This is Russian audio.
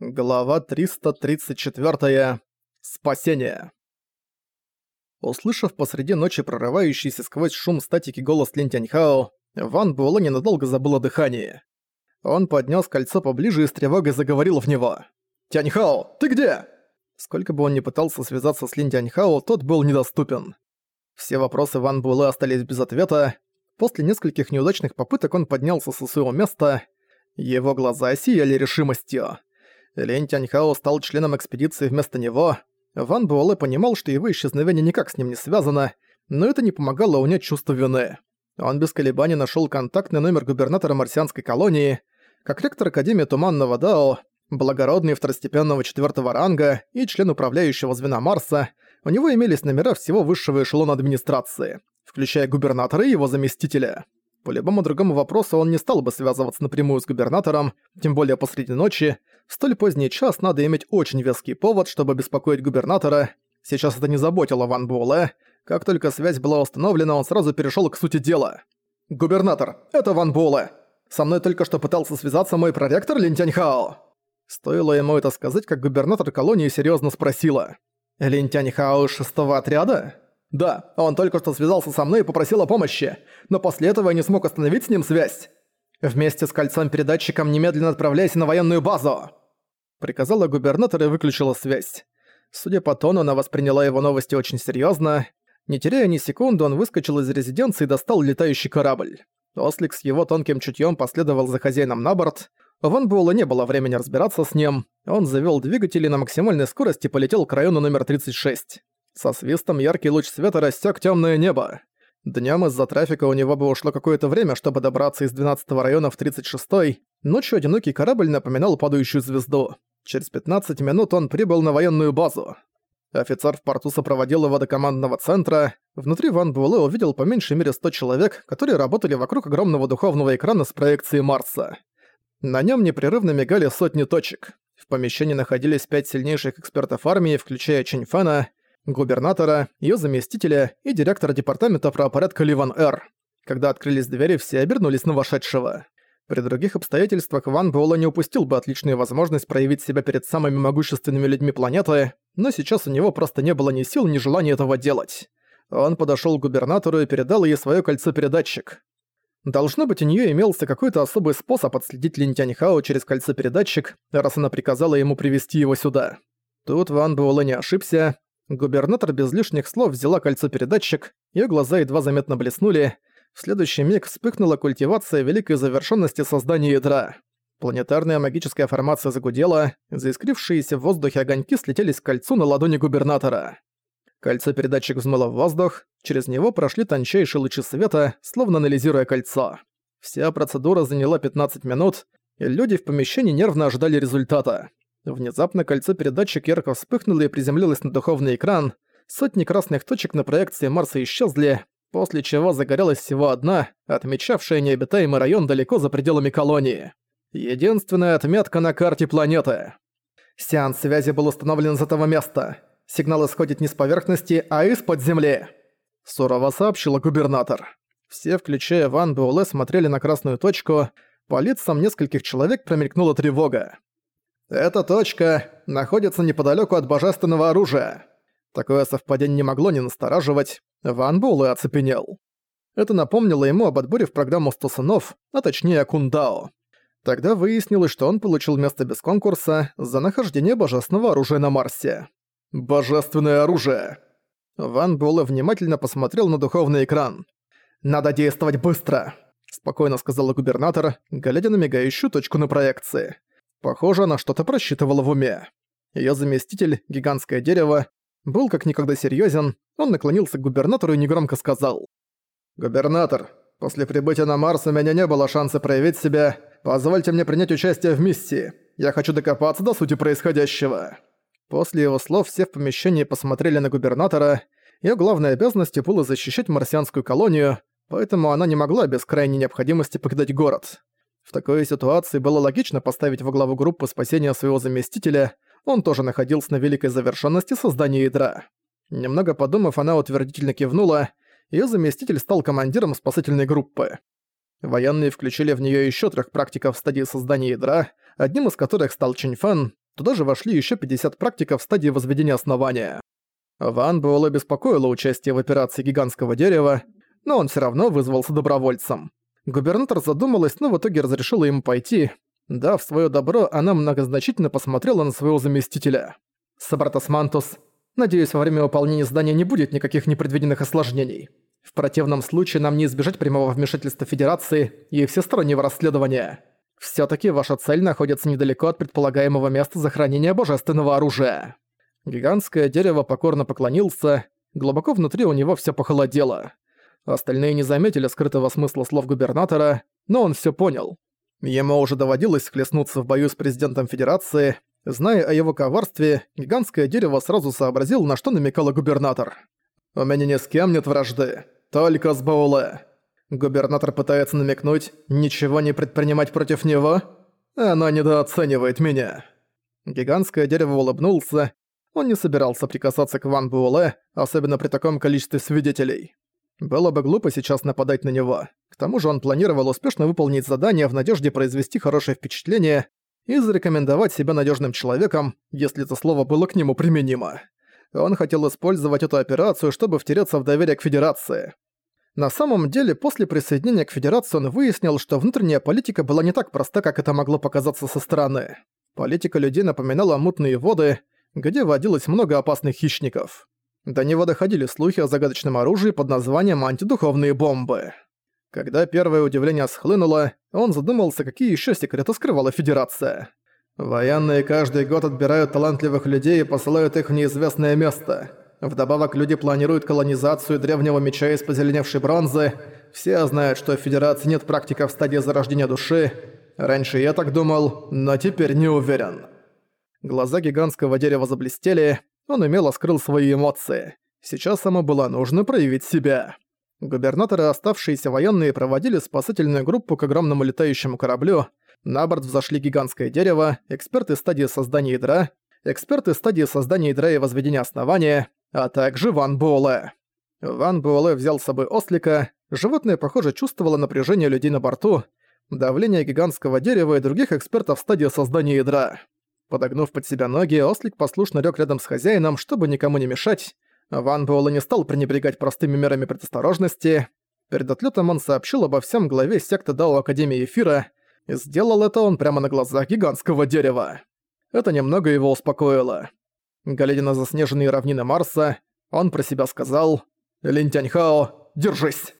Глава 334. Спасение. Услышав посреди ночи прорывающийся сквозь шум статики голос Лин Тяньхао, Ван Буэлэ ненадолго забыл о дыхании. Он поднес кольцо поближе и с тревогой заговорил в него. «Тяньхао, ты где?» Сколько бы он ни пытался связаться с Лин Тяньхао, тот был недоступен. Все вопросы Ван Буэлэ остались без ответа. После нескольких неудачных попыток он поднялся со своего места. Его глаза сияли решимостью. Лень Тяньхао стал членом экспедиции вместо него. Ван Буэлэ понимал, что его исчезновение никак с ним не связано, но это не помогало унять чувство вины. Он без колебаний нашел контактный номер губернатора марсианской колонии. Как ректор Академии Туманного Дао, благородный второстепенного четвертого ранга и член управляющего звена Марса, у него имелись номера всего высшего эшелона администрации, включая губернатора и его заместителя. По любому другому вопросу он не стал бы связываться напрямую с губернатором, тем более посреди ночи. Столь поздний час надо иметь очень веский повод, чтобы беспокоить губернатора. Сейчас это не заботило Ван Буэлэ. Как только связь была установлена, он сразу перешёл к сути дела. «Губернатор, это Ван Буэлэ. Со мной только что пытался связаться мой проректор Лин Тяньхао». Стоило ему это сказать, как губернатор колонии серьёзно спросила. «Лин Тяньхао из шестого отряда?» «Да, он только что связался со мной и попросил о помощи, но после этого я не смог остановить с ним связь. Вместе с кольцом-передатчиком немедленно отправляйся на военную базу!» Приказала губернатор и выключила связь. Судя по тону, она восприняла его новости очень серьезно. Не теряя ни секунды, он выскочил из резиденции и достал летающий корабль. Ослик с его тонким чутьем последовал за хозяином на борт. У Ван Буэлла не было времени разбираться с ним. Он завел двигатели на максимальной скорости и полетел к району номер 36. Со свистом яркий луч света рассек темное небо. Днем из-за трафика у него бы ушло какое-то время, чтобы добраться из 12-го района в 36-й. Ночью одинокий корабль напоминал падающую звезду. Через 15 минут он прибыл на военную базу. Офицер в порту сопроводил его до командного центра. Внутри Ван Буэлэ увидел по меньшей мере 100 человек, которые работали вокруг огромного духовного экрана с проекцией Марса. На нем непрерывно мигали сотни точек. В помещении находились пять сильнейших экспертов армии, включая Чиньфана, губернатора, ее заместителя и директора департамента правопорядка Ливан Р. Когда открылись двери, все обернулись на вошедшего. При других обстоятельствах Ван Буэлла не упустил бы отличную возможность проявить себя перед самыми могущественными людьми планеты, но сейчас у него просто не было ни сил, ни желания этого делать. Он подошёл к губернатору и передал ей своё кольцо-передатчик. Должно быть, у неё имелся какой-то особый способ отследить Лин Тяньхао через кольцо-передатчик, раз она приказала ему привести его сюда. Тут Ван Буэлэ не ошибся, Губернатор без лишних слов взяла кольцо-передатчик, её глаза едва заметно блеснули. В следующий миг вспыхнула культивация великой завершенности создания ядра. Планетарная магическая формация загудела, заискрившиеся в воздухе огоньки слетелись к кольцу на ладони губернатора. Кольцо-передатчик взмыло в воздух, через него прошли тончайшие лучи света, словно анализируя кольцо. Вся процедура заняла 15 минут, и люди в помещении нервно ожидали результата. Внезапно кольцо-передатчик ярко вспыхнуло и приземлилось на духовный экран. Сотни красных точек на проекции Марса исчезли, после чего загорелась всего одна, отмечавшая необитаемый район далеко за пределами колонии. Единственная отметка на карте планеты. Сеанс связи был установлен с этого места. Сигнал исходит не с поверхности, а из-под земли. Сурово сообщила губернатор. Все, включая Ван Буэлэ, смотрели на красную точку. По лицам нескольких человек промелькнула тревога. Эта точка находится неподалеку от божественного оружия. Такое совпадение не могло не настораживать. Ван Буэлэ оцепенел. Это напомнило ему об отборе в программу «Сто сынов», а точнее Кундао. Тогда выяснилось, что он получил место без конкурса за нахождение божественного оружия на Марсе. «Божественное оружие!» Ван Буэлэ внимательно посмотрел на духовный экран. «Надо действовать быстро!» – спокойно сказала губернатор, глядя на мигающую точку на проекции. Похоже, она что-то просчитывала в уме. Её заместитель, гигантское дерево, был как никогда серьёзен, он наклонился к губернатору и негромко сказал. «Губернатор, после прибытия на Марс у меня не было шанса проявить себя. Позвольте мне принять участие в миссии. Я хочу докопаться до сути происходящего». После его слов все в помещении посмотрели на губернатора. Её главной обязанностью было защищать марсианскую колонию, поэтому она не могла без крайней необходимости покидать город. В такой ситуации было логично поставить во главу группы спасения своего заместителя, он тоже находился на великой завершенности создания ядра. Немного подумав, она утвердительно кивнула, её заместитель стал командиром спасательной группы. Военные включили в неё ещё трех практиков в стадии создания ядра, одним из которых стал Чиньфан. Туда же вошли еще 50 практиков в стадии возведения основания. Ван Буэлэ беспокоило участие в операции гигантского дерева, но он все равно вызвался добровольцем. Губернатор задумалась, но в итоге разрешила ему пойти. Дав свое добро, она многозначительно посмотрела на своего заместителя. «Сабратос Мантус, надеюсь, во время выполнения задания не будет никаких непредвиденных осложнений. В противном случае нам не избежать прямого вмешательства Федерации и всестороннего расследования. Всё-таки ваша цель находится недалеко от предполагаемого места захоронения божественного оружия». Гигантское дерево покорно поклонился, глубоко внутри у него всё похолодело. Остальные не заметили скрытого смысла слов губернатора, но он всё понял. Ему уже доводилось схлестнуться в бою с президентом Федерации. Зная о его коварстве, гигантское дерево сразу сообразил, на что намекал губернатор. «У меня ни с кем нет вражды, только с Бауле. Губернатор пытается намекнуть, ничего не предпринимать против него? Она недооценивает меня». Гигантское дерево улыбнулся. Он не собирался прикасаться к Ван Буэлэ, особенно при таком количестве свидетелей. Было бы глупо сейчас нападать на него. К тому же он планировал успешно выполнить задание в надежде произвести хорошее впечатление и зарекомендовать себя надежным человеком, если это слово было к нему применимо. Он хотел использовать эту операцию, чтобы втереться в доверие к Федерации. На самом деле, после присоединения к Федерации он выяснил, что внутренняя политика была не так проста, как это могло показаться со стороны. Политика людей напоминала мутные воды, где водилось много опасных хищников. До него доходили слухи о загадочном оружии под названием «антидуховные бомбы». Когда первое удивление схлынуло, он задумался, какие еще секреты скрывала Федерация. Военные каждый год отбирают талантливых людей и посылают их в неизвестное место. Вдобавок люди планируют колонизацию древнего меча из позеленевшей бронзы. Все знают, что в Федерации нет практика в стадии зарождения души. Раньше я так думал, но теперь не уверен. Глаза гигантского дерева заблестели, он умело скрыл свои эмоции. Сейчас ему было нужно проявить себя. Губернаторы и оставшиеся военные проводили спасательную группу к огромному летающему кораблю. На борт взошли гигантское дерево, эксперты стадии создания ядра, эксперты стадии создания ядра и возведения основания, а также Ван Буэлэ. Ван Буэлэ взял с собой ослика, животное, похоже, чувствовало напряжение людей на борту, давление гигантского дерева и других экспертов стадии создания ядра. Подогнув под себя ноги, ослик послушно лёг рядом с хозяином, чтобы никому не мешать. Ван Буэлэ не стал пренебрегать простыми мерами предосторожности. Перед отлётом он сообщил обо всем главе секты Дао Академии Эфира, и сделал это он прямо на глазах гигантского дерева. Это немного его успокоило. Глядя на заснеженные равнины Марса, он про себя сказал «Линь Тяньхао, держись!»